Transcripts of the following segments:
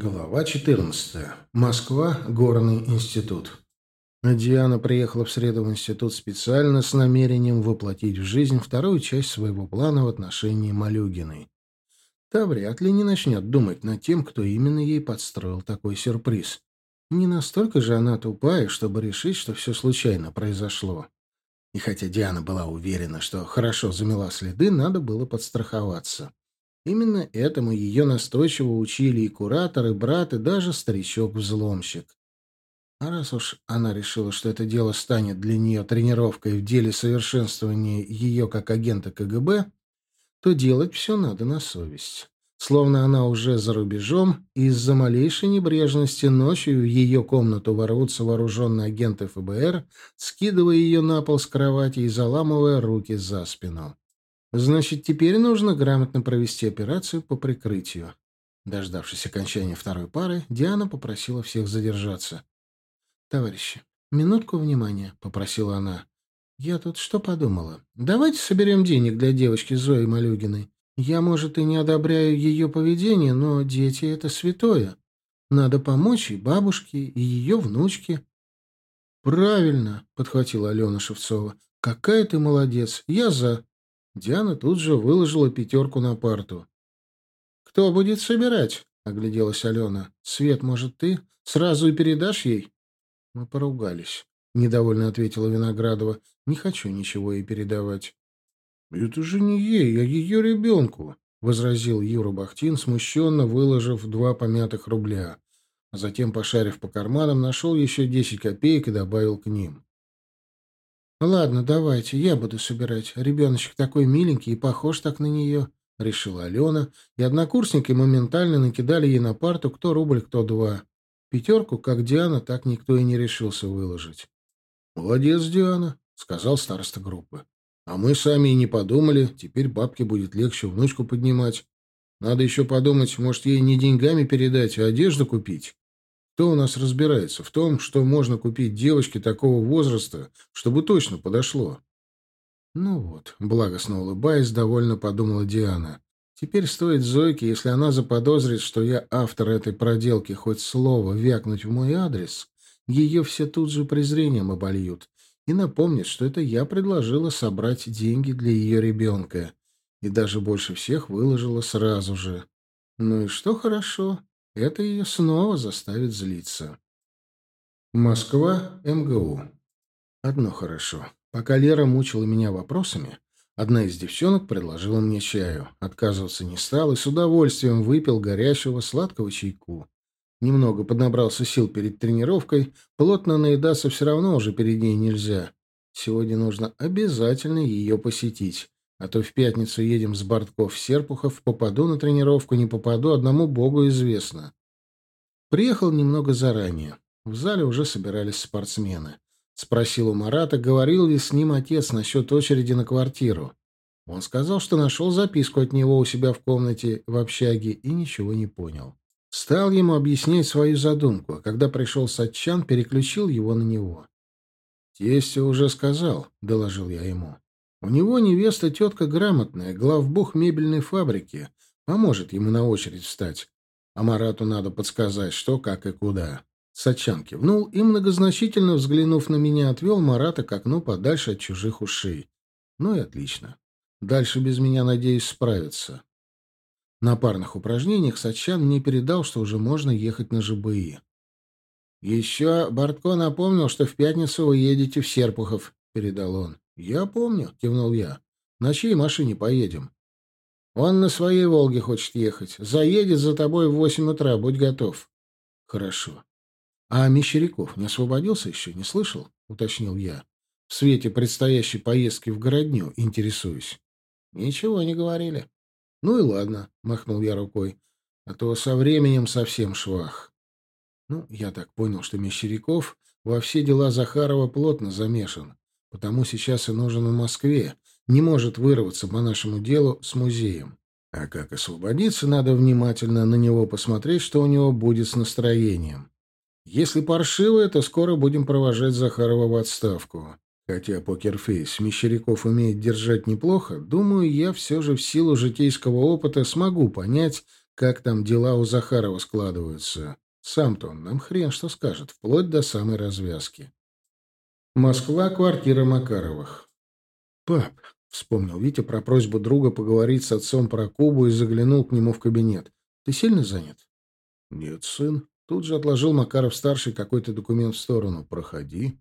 Глава 14. Москва. Горный институт. Диана приехала в среду в институт специально с намерением воплотить в жизнь вторую часть своего плана в отношении Малюгиной. Та вряд ли не начнет думать над тем, кто именно ей подстроил такой сюрприз. Не настолько же она тупая, чтобы решить, что все случайно произошло. И хотя Диана была уверена, что хорошо замела следы, надо было подстраховаться. Именно этому ее настойчиво учили и куратор, и брат, и даже старичок-взломщик. А раз уж она решила, что это дело станет для нее тренировкой в деле совершенствования ее как агента КГБ, то делать все надо на совесть. Словно она уже за рубежом, из-за малейшей небрежности ночью в ее комнату ворвутся вооруженные агенты ФБР, скидывая ее на пол с кровати и заламывая руки за спину. Значит, теперь нужно грамотно провести операцию по прикрытию. Дождавшись окончания второй пары, Диана попросила всех задержаться. «Товарищи, минутку внимания», — попросила она. «Я тут что подумала? Давайте соберем денег для девочки Зои Малюгиной. Я, может, и не одобряю ее поведение, но дети — это святое. Надо помочь и бабушке, и ее внучке». «Правильно», — подхватила Алена Шевцова. «Какая ты молодец! Я за...» Диана тут же выложила пятерку на парту. «Кто будет собирать?» — огляделась Алена. «Свет, может, ты? Сразу и передашь ей?» Мы поругались. Недовольно ответила Виноградова. «Не хочу ничего ей передавать». «Это же не ей, а ее ребенку», — возразил Юра Бахтин, смущенно выложив два помятых рубля. А затем, пошарив по карманам, нашел еще десять копеек и добавил к ним. «Ладно, давайте, я буду собирать. Ребеночек такой миленький и похож так на нее», — решила Алена, и однокурсники моментально накидали ей на парту кто рубль, кто два. Пятерку, как Диана, так никто и не решился выложить. «Молодец, Диана», — сказал староста группы. «А мы сами и не подумали, теперь бабке будет легче внучку поднимать. Надо еще подумать, может, ей не деньгами передать, а одежду купить». Кто у нас разбирается в том, что можно купить девочке такого возраста, чтобы точно подошло? Ну вот, благостно улыбаясь, довольно подумала Диана. Теперь стоит Зойке, если она заподозрит, что я автор этой проделки, хоть слово вякнуть в мой адрес, ее все тут же презрением обольют и напомнят, что это я предложила собрать деньги для ее ребенка. И даже больше всех выложила сразу же. Ну и что хорошо, это ее снова заставит злиться. Москва, МГУ. Одно хорошо. Пока Лера мучила меня вопросами, одна из девчонок предложила мне чаю. Отказываться не стал и с удовольствием выпил горячего сладкого чайку. Немного поднабрался сил перед тренировкой, плотно наедаться все равно уже перед ней нельзя. Сегодня нужно обязательно ее посетить. А то в пятницу едем с Бортков в Серпухов, попаду на тренировку, не попаду, одному богу известно. Приехал немного заранее. В зале уже собирались спортсмены. Спросил у Марата, говорил ли с ним отец насчет очереди на квартиру. Он сказал, что нашел записку от него у себя в комнате в общаге и ничего не понял. Стал ему объяснять свою задумку, а когда пришел Сатчан, переключил его на него. «Тестя уже сказал», — доложил я ему. У него невеста тетка грамотная, главбух мебельной фабрики. Поможет ему на очередь встать. А Марату надо подсказать, что, как и куда. Сачан кивнул и, многозначительно взглянув на меня, отвел Марата к окну подальше от чужих ушей. Ну и отлично. Дальше без меня, надеюсь, справиться. На парных упражнениях Сачан мне передал, что уже можно ехать на ЖБИ. «Еще Бортко напомнил, что в пятницу вы едете в Серпухов», — передал он. «Я помню», — кивнул я. «На чьей машине поедем?» «Он на своей «Волге» хочет ехать. Заедет за тобой в восемь утра. Будь готов». «Хорошо». «А Мещеряков не освободился еще? Не слышал?» — уточнил я. «В свете предстоящей поездки в городню интересуюсь». «Ничего не говорили». «Ну и ладно», — махнул я рукой. «А то со временем совсем швах». Ну, я так понял, что Мещеряков во все дела Захарова плотно замешан. Потому сейчас и нужен в Москве. Не может вырваться по нашему делу с музеем. А как освободиться, надо внимательно на него посмотреть, что у него будет с настроением. Если паршивое, то скоро будем провожать Захарова в отставку. Хотя покерфейс Мещеряков умеет держать неплохо, думаю, я все же в силу житейского опыта смогу понять, как там дела у Захарова складываются. Сам-то он нам хрен что скажет, вплоть до самой развязки. Москва, квартира Макаровых. «Пап», — вспомнил Витя про просьбу друга поговорить с отцом про Кубу и заглянул к нему в кабинет. «Ты сильно занят?» «Нет, сын». Тут же отложил Макаров-старший какой-то документ в сторону. «Проходи».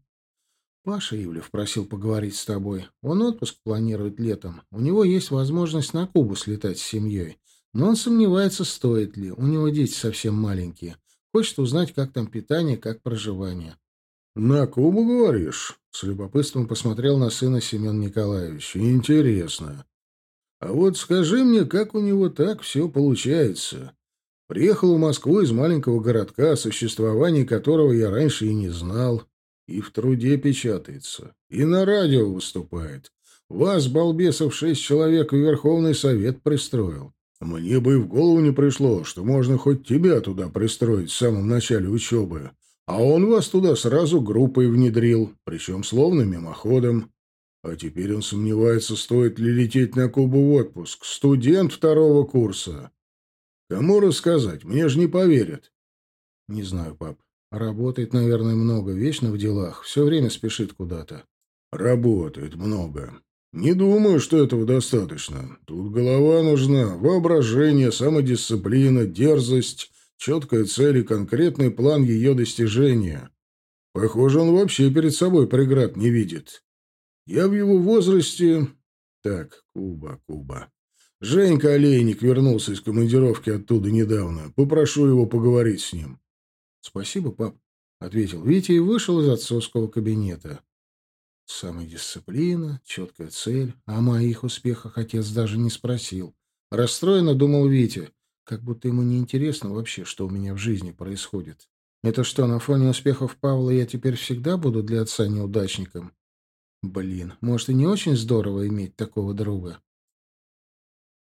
«Паша Ивлев просил поговорить с тобой. Он отпуск планирует летом. У него есть возможность на Кубу слетать с семьей. Но он сомневается, стоит ли. У него дети совсем маленькие. Хочет узнать, как там питание, как проживание». «На Кубу, говоришь?» С любопытством посмотрел на сына Семен Николаевич. «Интересно. А вот скажи мне, как у него так все получается?» Приехал в Москву из маленького городка, о существовании которого я раньше и не знал. И в труде печатается. И на радио выступает. Вас, балбесов, шесть человек, в Верховный Совет пристроил. Мне бы и в голову не пришло, что можно хоть тебя туда пристроить в самом начале учебы. А он вас туда сразу группой внедрил, причем словно мимоходом. А теперь он сомневается, стоит ли лететь на Кубу в отпуск. Студент второго курса. Кому рассказать? Мне же не поверят. Не знаю, пап. Работает, наверное, много, вечно в делах, все время спешит куда-то. Работает много. Не думаю, что этого достаточно. Тут голова нужна, воображение, самодисциплина, дерзость, четкая цель и конкретный план ее достижения. Похоже, он вообще перед собой преград не видит. Я в его возрасте... Так, Куба, Куба. Женька Олейник вернулся из командировки оттуда недавно. Попрошу его поговорить с ним. «Спасибо, пап», — ответил Витя и вышел из отцовского кабинета. Самодисциплина, четкая цель. А о моих успехах отец даже не спросил. Расстроенно думал Витя, как будто ему не интересно вообще, что у меня в жизни происходит. Это что, на фоне успехов Павла я теперь всегда буду для отца неудачником? Блин, может и не очень здорово иметь такого друга.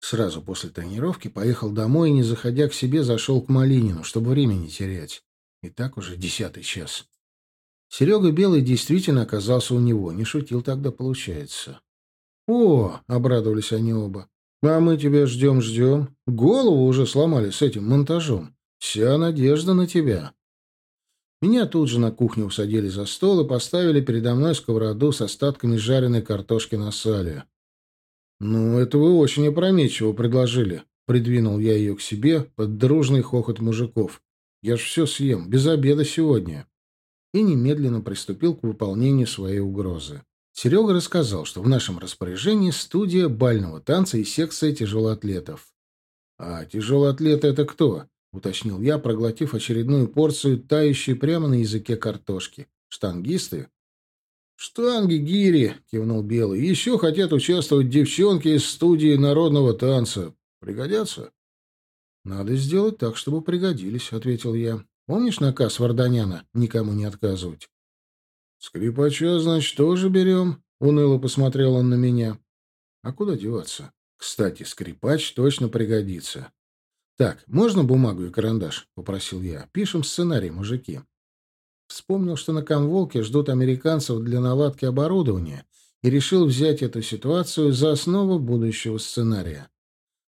Сразу после тренировки поехал домой и, не заходя к себе, зашел к Малинину, чтобы времени терять. И так уже десятый час. Серега Белый действительно оказался у него. Не шутил тогда, получается. «О!» — обрадовались они оба. «А мы тебя ждем-ждем. Голову уже сломали с этим монтажом. Вся надежда на тебя». Меня тут же на кухню усадили за стол и поставили передо мной сковороду с остатками жареной картошки на сале. «Ну, это вы очень опрометчиво предложили», — придвинул я ее к себе под дружный хохот мужиков. Я ж все съем, без обеда сегодня. И немедленно приступил к выполнению своей угрозы. Серега рассказал, что в нашем распоряжении студия бального танца и секция тяжелоатлетов. «А тяжелоатлеты — это кто?» — уточнил я, проглотив очередную порцию, тающей прямо на языке картошки. «Штангисты?» «Штанги, гири!» — кивнул Белый. «Еще хотят участвовать девчонки из студии народного танца. Пригодятся?» «Надо сделать так, чтобы пригодились», — ответил я. «Помнишь наказ Варданяна никому не отказывать?» «Скрипача, значит, тоже берем?» — уныло посмотрел он на меня. «А куда деваться? Кстати, скрипач точно пригодится». «Так, можно бумагу и карандаш?» — попросил я. «Пишем сценарий, мужики». Вспомнил, что на Камволке ждут американцев для наладки оборудования, и решил взять эту ситуацию за основу будущего сценария.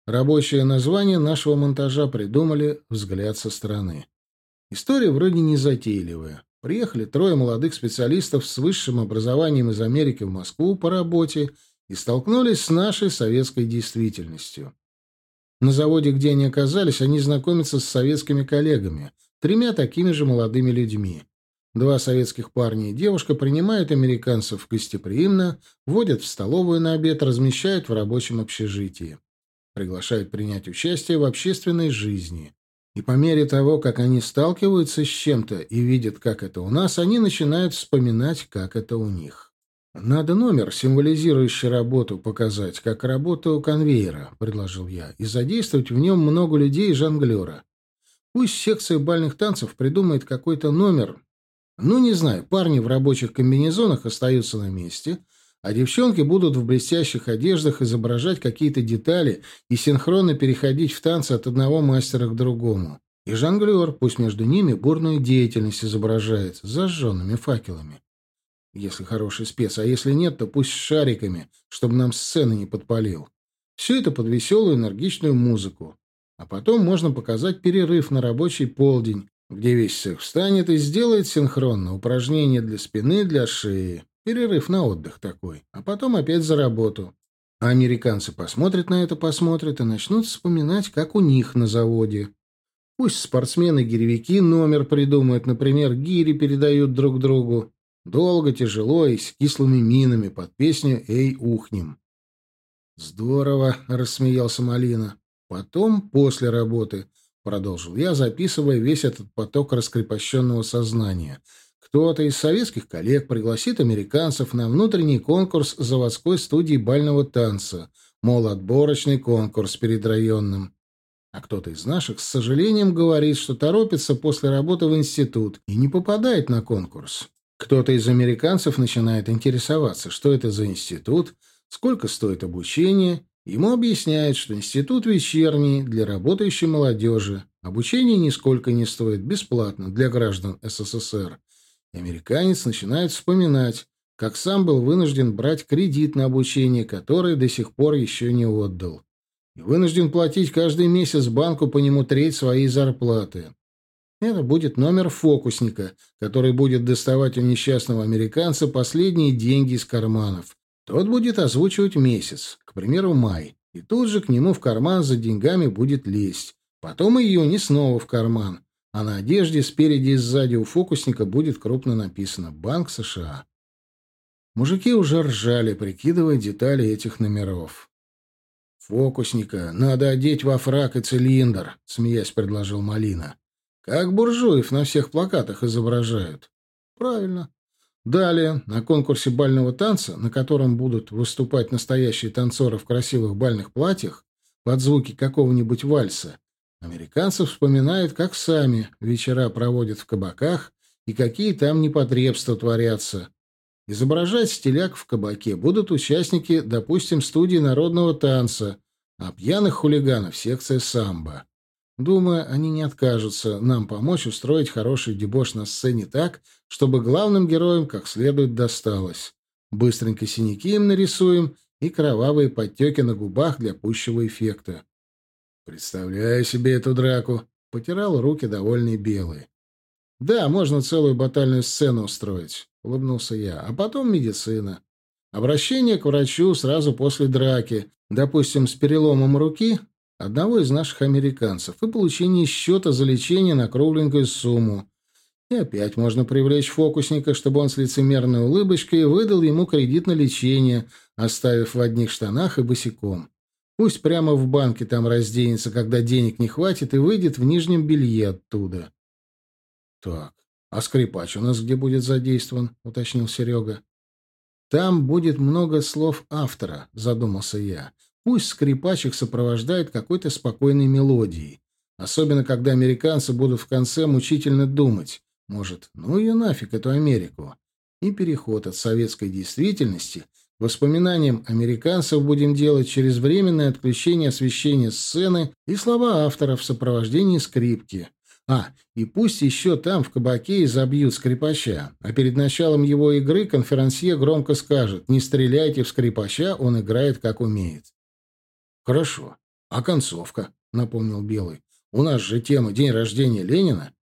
Рабочее название нашего монтажа придумали «Взгляд со стороны». История вроде не затейливая. Приехали трое молодых специалистов с высшим образованием из Америки в Москву по работе и столкнулись с нашей советской действительностью. На заводе, где они оказались, они знакомятся с советскими коллегами, тремя такими же молодыми людьми. Два советских парня и девушка принимают американцев гостеприимно, водят в столовую на обед, размещают в рабочем общежитии приглашают принять участие в общественной жизни. И по мере того, как они сталкиваются с чем-то и видят, как это у нас, они начинают вспоминать, как это у них. «Надо номер, символизирующий работу, показать, как работа у конвейера», — предложил я, — «и задействовать в нем много людей и жонглера. Пусть секция бальных танцев придумает какой-то номер. Ну, не знаю, парни в рабочих комбинезонах остаются на месте, а девчонки будут в блестящих одеждах изображать какие-то детали и синхронно переходить в танцы от одного мастера к другому. И жонглер, пусть между ними бурную деятельность изображает, с зажженными факелами. Если хороший спец, а если нет, то пусть шариками, чтобы нам сцены не подпалил. Все это под веселую энергичную музыку. А потом можно показать перерыв на рабочий полдень, где весь цех встанет и сделает синхронно упражнения для спины, для шеи. Перерыв на отдых такой. А потом опять за работу. А американцы посмотрят на это, посмотрят и начнут вспоминать, как у них на заводе. Пусть спортсмены-гиревики номер придумают, например, гири передают друг другу. Долго, тяжело и с кислыми минами под песню «Эй, ухнем». «Здорово», — рассмеялся Малина. «Потом, после работы, продолжил я, записывая весь этот поток раскрепощенного сознания. Кто-то из советских коллег пригласит американцев на внутренний конкурс заводской студии бального танца, мол, отборочный конкурс перед районным. А кто-то из наших с сожалением говорит, что торопится после работы в институт и не попадает на конкурс. Кто-то из американцев начинает интересоваться, что это за институт, сколько стоит обучение, Ему объясняют, что институт вечерний для работающей молодежи. Обучение нисколько не стоит, бесплатно для граждан СССР. Американец начинает вспоминать, как сам был вынужден брать кредит на обучение, который до сих пор еще не отдал. И вынужден платить каждый месяц банку по нему треть своей зарплаты. Это будет номер фокусника, который будет доставать у несчастного американца последние деньги из карманов. Тот будет озвучивать месяц, к примеру, май, и тут же к нему в карман за деньгами будет лезть. Потом июнь и снова в карман, а на одежде спереди и сзади у фокусника будет крупно написано «Банк США». Мужики уже ржали, прикидывая детали этих номеров. «Фокусника надо одеть во фрак и цилиндр», — смеясь предложил Малина. «Как буржуев на всех плакатах изображают». «Правильно. Далее, на конкурсе бального танца, на котором будут выступать настоящие танцоры в красивых бальных платьях под звуки какого-нибудь вальса, американцы вспоминают, как сами вечера проводят в кабаках и какие там непотребства творятся. Изображать стиляк в кабаке будут участники, допустим, студии народного танца, а пьяных хулиганов — секция самбо. Думаю, они не откажутся нам помочь устроить хороший дебош на сцене так, чтобы главным героям как следует досталось. Быстренько синяки им нарисуем и кровавые подтеки на губах для пущего эффекта. Представляю себе эту драку. Потирал руки довольный белый. Да, можно целую батальную сцену устроить, улыбнулся я. А потом медицина. Обращение к врачу сразу после драки, допустим, с переломом руки, одного из наших американцев и получение счета за лечение на кругленькую сумму. И опять можно привлечь фокусника, чтобы он с лицемерной улыбочкой выдал ему кредит на лечение, оставив в одних штанах и босиком. Пусть прямо в банке там разденется, когда денег не хватит, и выйдет в нижнем белье оттуда. — Так, а скрипач у нас где будет задействован? — уточнил Серега. — Там будет много слов автора, — задумался я. Пусть скрипач их сопровождает какой-то спокойной мелодией. Особенно, когда американцы будут в конце мучительно думать. Может, ну ее нафиг, эту Америку. И переход от советской действительности воспоминаниям американцев будем делать через временное отключение освещения сцены и слова автора в сопровождении скрипки. А, и пусть еще там, в кабаке, изобьют скрипача, а перед началом его игры конферансье громко скажет «Не стреляйте в скрипача, он играет как умеет». Хорошо. А концовка, напомнил Белый. У нас же тема день рождения Ленина.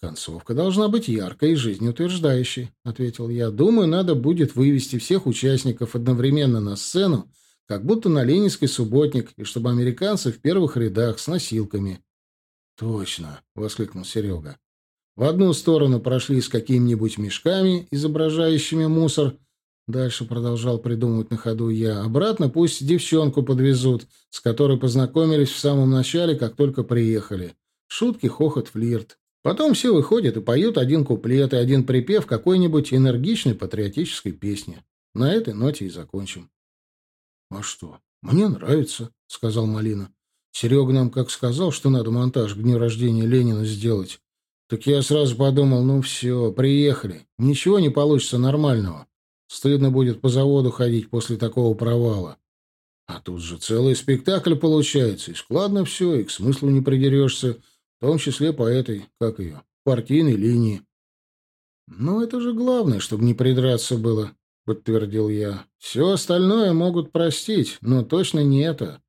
Концовка должна быть яркой и жизнеутверждающей, ответил я. Думаю, надо будет вывести всех участников одновременно на сцену, как будто на Ленинский субботник, и чтобы американцы в первых рядах с носилками. Точно, воскликнул Серега. В одну сторону прошли с какими-нибудь мешками, изображающими мусор, Дальше продолжал придумывать на ходу я. Обратно пусть девчонку подвезут, с которой познакомились в самом начале, как только приехали. Шутки, хохот, флирт. Потом все выходят и поют один куплет и один припев какой-нибудь энергичной патриотической песни. На этой ноте и закончим. — А что? Мне нравится, — сказал Малина. Серега нам как сказал, что надо монтаж к дню рождения Ленина сделать. Так я сразу подумал, ну все, приехали. Ничего не получится нормального. Стыдно будет по заводу ходить после такого провала. А тут же целый спектакль получается, и складно все, и к смыслу не придерешься, том числе по этой, как ее, партийной линии. «Ну, это же главное, чтобы не придраться было», — подтвердил я. «Все остальное могут простить, но точно не это».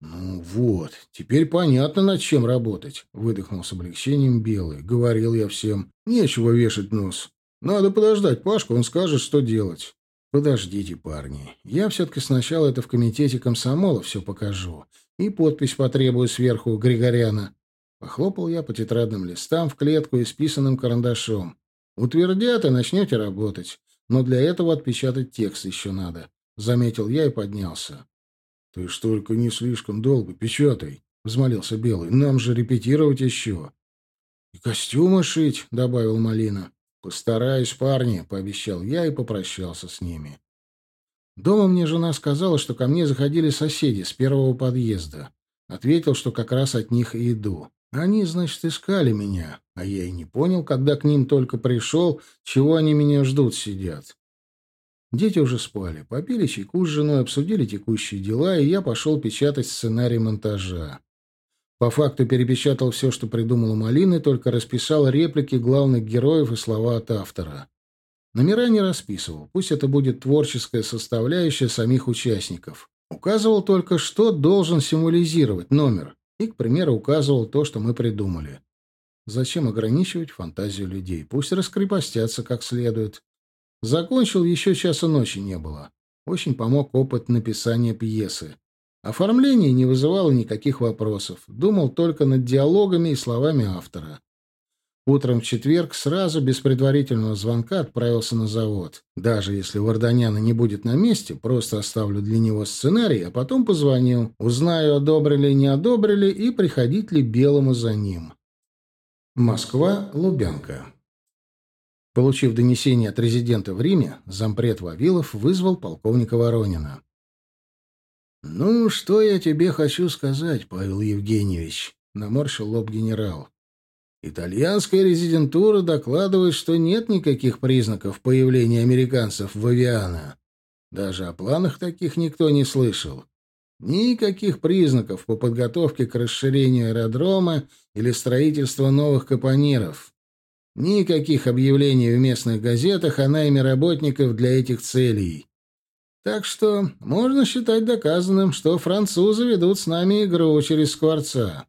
«Ну вот, теперь понятно, над чем работать», — выдохнул с облегчением Белый. «Говорил я всем, нечего вешать нос. Надо подождать Пашку, он скажет, что делать». «Подождите, парни. Я все-таки сначала это в комитете комсомола все покажу. И подпись потребую сверху Григоряна». Похлопал я по тетрадным листам в клетку, исписанным карандашом. «Утвердят, и начнете работать. Но для этого отпечатать текст еще надо», — заметил я и поднялся. «Ты ж только не слишком долго печатай», — взмолился Белый. «Нам же репетировать еще». «И костюмы шить», — добавил Малина. «Постараюсь, парни», — пообещал я и попрощался с ними. Дома мне жена сказала, что ко мне заходили соседи с первого подъезда. Ответил, что как раз от них и иду. Они, значит, искали меня, а я и не понял, когда к ним только пришел, чего они меня ждут сидят. Дети уже спали, попили чайку с женой, обсудили текущие дела, и я пошел печатать сценарий монтажа. По факту перепечатал все, что придумала Малина, только расписал реплики главных героев и слова от автора. Номера не расписывал, пусть это будет творческая составляющая самих участников. Указывал только, что должен символизировать номер, и, к примеру, указывал то, что мы придумали. Зачем ограничивать фантазию людей? Пусть раскрепостятся как следует. Закончил, еще часа ночи не было. Очень помог опыт написания пьесы. Оформление не вызывало никаких вопросов. Думал только над диалогами и словами автора. Утром в четверг сразу, без предварительного звонка, отправился на завод. Даже если Варданяна не будет на месте, просто оставлю для него сценарий, а потом позвоню, узнаю, одобрили, не одобрили, и приходить ли Белому за ним. Москва, Лубянка. Получив донесение от резидента в Риме, зампред Вавилов вызвал полковника Воронина. «Ну, что я тебе хочу сказать, Павел Евгеньевич?» — наморщил лоб генерал. «Итальянская резидентура докладывает, что нет никаких признаков появления американцев в Авиана. Даже о планах таких никто не слышал. Никаких признаков по подготовке к расширению аэродрома или строительству новых капониров. Никаких объявлений в местных газетах о найме работников для этих целей. Так что можно считать доказанным, что французы ведут с нами игру через Скворца.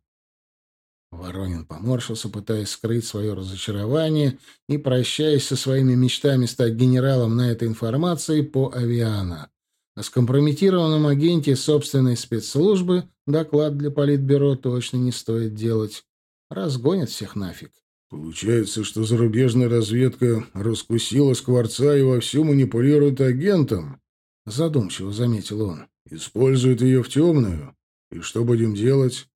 Воронин поморщился, пытаясь скрыть свое разочарование и прощаясь со своими мечтами стать генералом на этой информации по авиана. О скомпрометированном агенте собственной спецслужбы доклад для Политбюро точно не стоит делать. Разгонят всех нафиг. Получается, что зарубежная разведка раскусила Скворца и вовсю манипулирует агентом, задумчиво заметил он. Использует ее в темную. И что будем делать?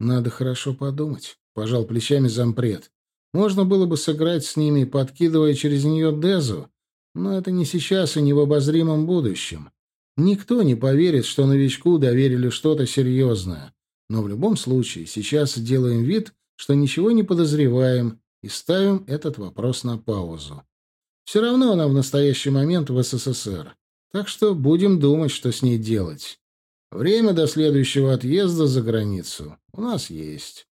Надо хорошо подумать, пожал плечами зампред. Можно было бы сыграть с ними, подкидывая через нее Дезу, но это не сейчас и не в обозримом будущем. Никто не поверит, что новичку доверили что-то серьезное. Но в любом случае, сейчас делаем вид, что ничего не подозреваем и ставим этот вопрос на паузу. Все равно она в настоящий момент в СССР. Так что будем думать, что с ней делать. Время до следующего отъезда за границу у нас есть.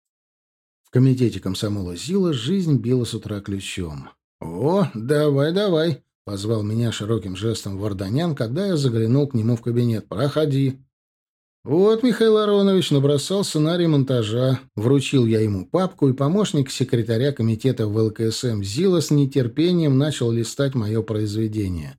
В комитете комсомола ЗИЛа жизнь била с утра ключом. «О, давай, давай!» — позвал меня широким жестом Варданян, когда я заглянул к нему в кабинет. «Проходи». Вот Михаил Аронович набросал сценарий монтажа. Вручил я ему папку, и помощник секретаря комитета ВЛКСМ ЗИЛа с нетерпением начал листать мое произведение.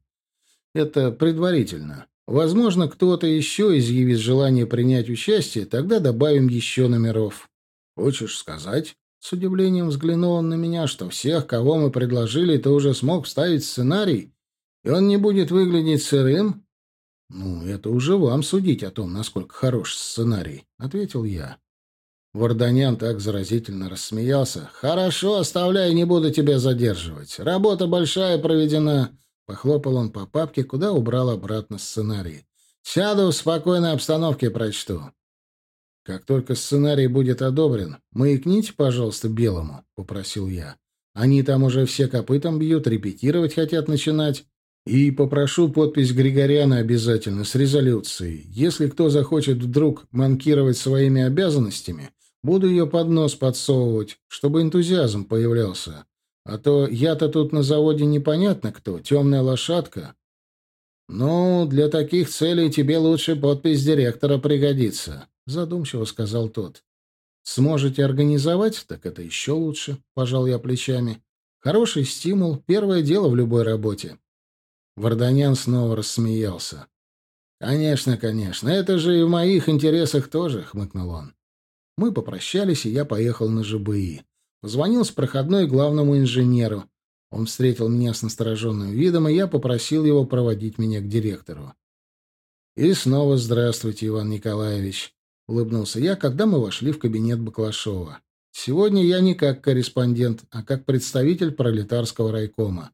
Это предварительно. Возможно, кто-то еще изъявит желание принять участие, тогда добавим еще номеров. Хочешь сказать? С удивлением взглянул он на меня, что всех, кого мы предложили, ты уже смог вставить сценарий, и он не будет выглядеть сырым? «Ну, это уже вам судить о том, насколько хорош сценарий», — ответил я. Варданян так заразительно рассмеялся. «Хорошо, оставляй, не буду тебя задерживать. Работа большая проведена». Похлопал он по папке, куда убрал обратно сценарий. «Сяду в спокойной обстановке прочту». «Как только сценарий будет одобрен, маякните, пожалуйста, Белому», — попросил я. «Они там уже все копытом бьют, репетировать хотят начинать». И попрошу подпись Григоряна обязательно с резолюцией. Если кто захочет вдруг манкировать своими обязанностями, буду ее под нос подсовывать, чтобы энтузиазм появлялся. А то я-то тут на заводе непонятно кто, темная лошадка. «Ну, для таких целей тебе лучше подпись директора пригодится», — задумчиво сказал тот. «Сможете организовать, так это еще лучше», — пожал я плечами. «Хороший стимул, первое дело в любой работе». Варданян снова рассмеялся. «Конечно, конечно, это же и в моих интересах тоже», — хмыкнул он. Мы попрощались, и я поехал на ЖБИ. Позвонил с проходной главному инженеру. Он встретил меня с настороженным видом, и я попросил его проводить меня к директору. «И снова здравствуйте, Иван Николаевич», — улыбнулся я, когда мы вошли в кабинет Баклашова. «Сегодня я не как корреспондент, а как представитель пролетарского райкома».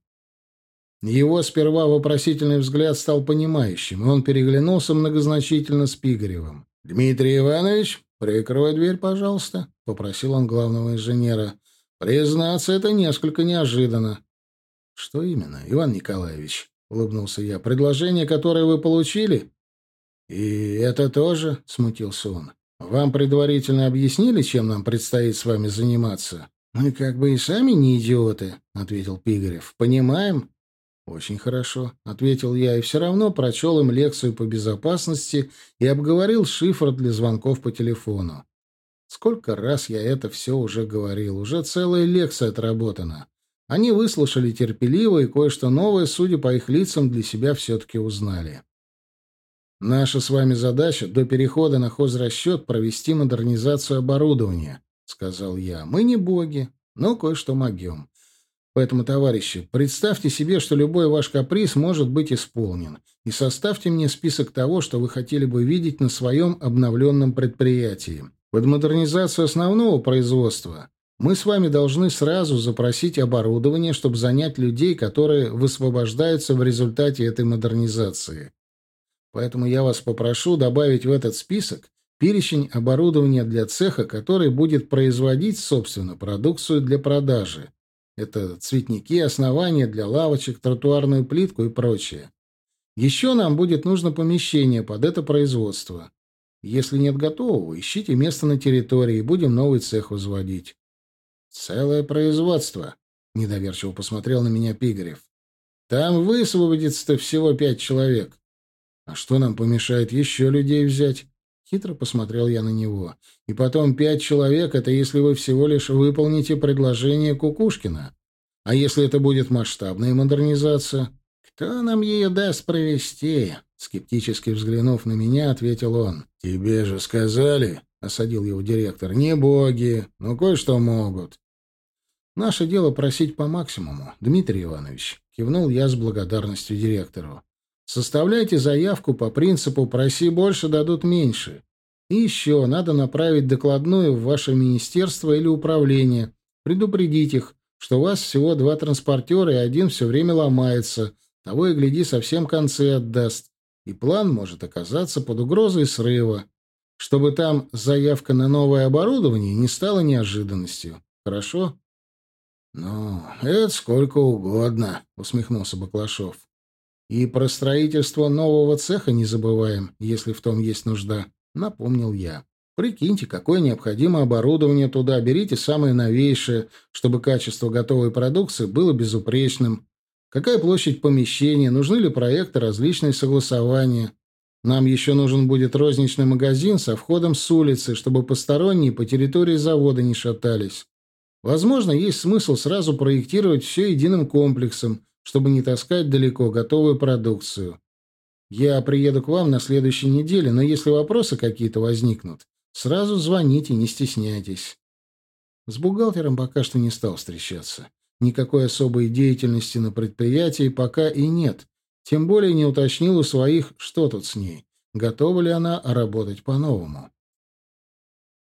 Его сперва вопросительный взгляд стал понимающим, и он переглянулся многозначительно с Пигаревым. «Дмитрий Иванович, прикрой дверь, пожалуйста», — попросил он главного инженера. «Признаться, это несколько неожиданно». «Что именно, Иван Николаевич?» — улыбнулся я. «Предложение, которое вы получили?» «И это тоже?» — смутился он. «Вам предварительно объяснили, чем нам предстоит с вами заниматься?» «Мы как бы и сами не идиоты», — ответил Пигарев. «Понимаем?» «Очень хорошо», — ответил я, и все равно прочел им лекцию по безопасности и обговорил шифр для звонков по телефону. Сколько раз я это все уже говорил, уже целая лекция отработана. Они выслушали терпеливо и кое-что новое, судя по их лицам, для себя все-таки узнали. Наша с вами задача до перехода на хозрасчет провести модернизацию оборудования, — сказал я. Мы не боги, но кое-что могем. Поэтому, товарищи, представьте себе, что любой ваш каприз может быть исполнен, и составьте мне список того, что вы хотели бы видеть на своем обновленном предприятии. Под модернизацию основного производства мы с вами должны сразу запросить оборудование, чтобы занять людей, которые высвобождаются в результате этой модернизации. Поэтому я вас попрошу добавить в этот список перечень оборудования для цеха, который будет производить, собственно, продукцию для продажи. Это цветники, основания для лавочек, тротуарную плитку и прочее. Еще нам будет нужно помещение под это производство. Если нет готового, ищите место на территории, будем новый цех возводить. Целое производство, недоверчиво посмотрел на меня Пигарев. Там высвободится-то всего пять человек. А что нам помешает еще людей взять? Хитро посмотрел я на него. И потом пять человек — это если вы всего лишь выполните предложение Кукушкина. А если это будет масштабная модернизация? Кто нам ее даст провести? Скептически взглянув на меня, ответил он. «Тебе же сказали», — осадил его директор, — «не боги, но кое-что могут». «Наше дело просить по максимуму, Дмитрий Иванович», — кивнул я с благодарностью директору. Составляйте заявку по принципу «проси больше, дадут меньше». И еще надо направить докладную в ваше министерство или управление, предупредить их, что у вас всего два транспортера, и один все время ломается, того и гляди, совсем концы отдаст, и план может оказаться под угрозой срыва, чтобы там заявка на новое оборудование не стала неожиданностью. Хорошо? — Ну, это сколько угодно, — усмехнулся Баклашов. И про строительство нового цеха не забываем, если в том есть нужда, напомнил я. Прикиньте, какое необходимо оборудование туда, берите самое новейшее, чтобы качество готовой продукции было безупречным. Какая площадь помещения, нужны ли проекты, различные согласования. Нам еще нужен будет розничный магазин со входом с улицы, чтобы посторонние по территории завода не шатались. Возможно, есть смысл сразу проектировать все единым комплексом, чтобы не таскать далеко готовую продукцию. Я приеду к вам на следующей неделе, но если вопросы какие-то возникнут, сразу звоните, не стесняйтесь. С бухгалтером пока что не стал встречаться. Никакой особой деятельности на предприятии пока и нет. Тем более не уточнил у своих, что тут с ней. Готова ли она работать по-новому.